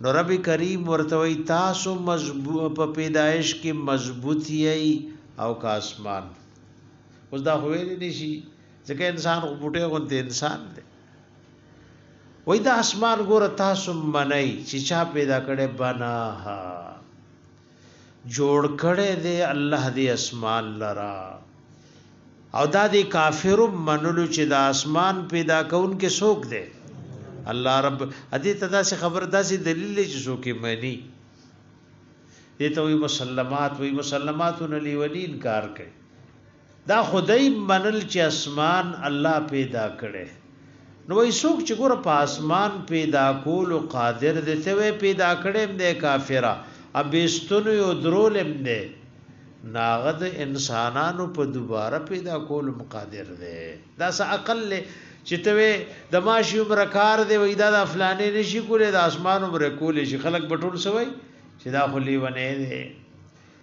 نو رب کریم ورته وای تاسو مضبوط په پیدایش کې مضبوط یی او کا اسمان اوس دا هوې نشي ځکه انسان خو بوټه غونته انسان دی وای دا اسمان ګور تاسو منئ چې چا پیدا کړي بناها جوړ کړی دی الله دی اسمان لرا او دا دی کافر منلو چې د اسمان پیدا کون کې سوک دی الله رب ادي تدا سي خبر داسي دلیل چې سوک منی دي ته وي مسلمات وي مسلماتونه لیونی انکار کوي دا خو دئ منل چې اسمان الله پېدا کړی نو وایي څوک چې ګوره په اسمان پېدا کولو قادر دی ته وایې پېدا کړی هم دی کافره ا بې ستنو یې او درول هم دی نو هغه د انسانانو په دوباره پېدا کولو هم قادر دی دا څه عقل دی چې ته وې د ماشي عمر کار دی وې دا د فلانې نشي کولې د اسمان عمر کولې شي خلک بټول سوي چې دا خو لیونه دی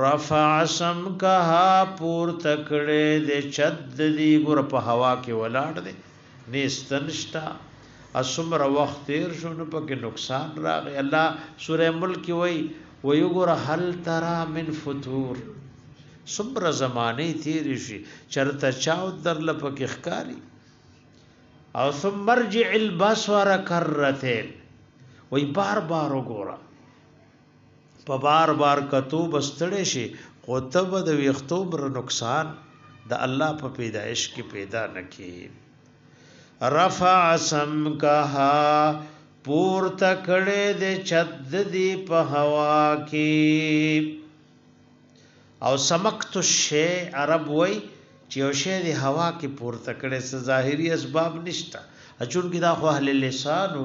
رفع سمکها پور تکړه د چد دی ګور په هوا کې ولاړ دی نیستنشتا اسمر وخت تیر شو نو پکې نقصان راغی الله سوره ملک وای ویګور هل ترا من فطور سمر زمانه تیر شي چرته چاو در لپک اخکاری او ثم مرجع البصر کرتين وای بار بار وګوره په بار بار کتو به ستړی شې خو ته به د ویښتو بر نقصان د الله په پیدایش کې پیدا نکې رفع سمکها پور تکړه د چد دی په هوا کې او سمکت الشی عرب وای چې یو شی د هوا کې پورته کړي څه ظاهري اسباب نشته اچون کې دا خو اهل لسانو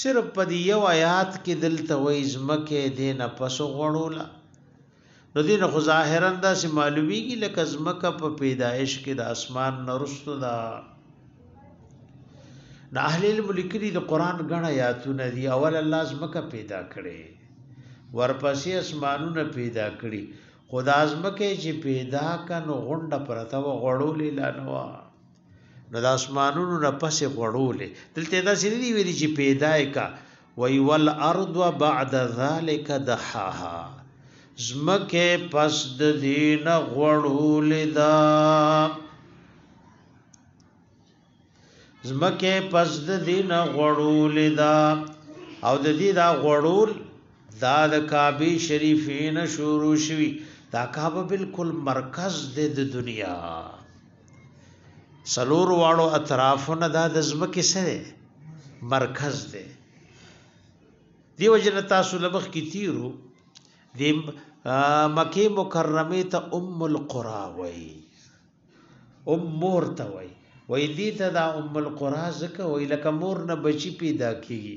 صرف په دې یو آیات کې دلته وایي ځمکه دې نه پسو غړوله نو دې نه خو ظاهرا داسې معلومیږي لکه ځمکه په پیدایش کې د اسمان نرستو ده د اهل علم لیکلي د قران غنه آیاتونه دي اول الله ځمکه پیدا کړي ورپسې اسمانونه پیدا کړي خدا ځمکه چې پیدا کنو غونډه پرته و غړولې لانوا نو د اسمانونو نه پسې غړولې دلته دا سری دی ویلي چې پیدای کا وی ول ارض بعد ذلک دحاها زمکه پس د دین غړولې دا زمکه پس د دین غړولې دا او د دې دا غړول دا د کعبه شریفین شروع شوی دا کعبه بالکل مرکز د دنیا سلور واړو اطرافونه دا د زمکه سره مرکز دی دیو جن تاسو لبخ کی تیرو دی مکه مکرمه ته ام القرا وای ام مور ته وای وای دی ته دا ام القرا زکه وای لکه مور نه بچی پیدا کیږي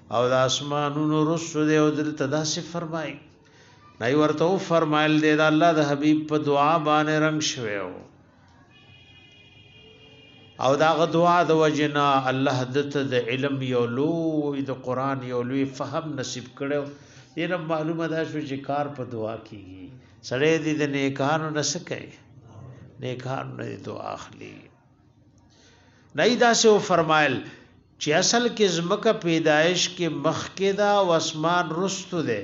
او د اسمانونو رسو دی او دلته داسې فرمایي نای ورته و فرمایل دی دا الله د حبیب په دعا باندې رنگ شوی او دا غ دعا د وجنا الله دته د علم یو لوی د قران یو لوی فهم نصیب کړو دینه معلومه ده چې کار په دعا کیږي سړی دې د نیکانو نسکه نیکانو نه دعا اخلي نه دا سه فرمایل چې اصل کې زمکه پیدایش کې مخ کې دا او اسمان رستو ده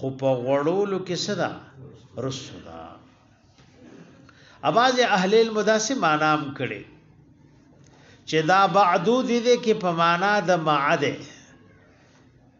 خو په غړولو کې صدا رستو ده اواز اهل المداسه مانام کړي چې دا بعدو دې کې په معنا د معده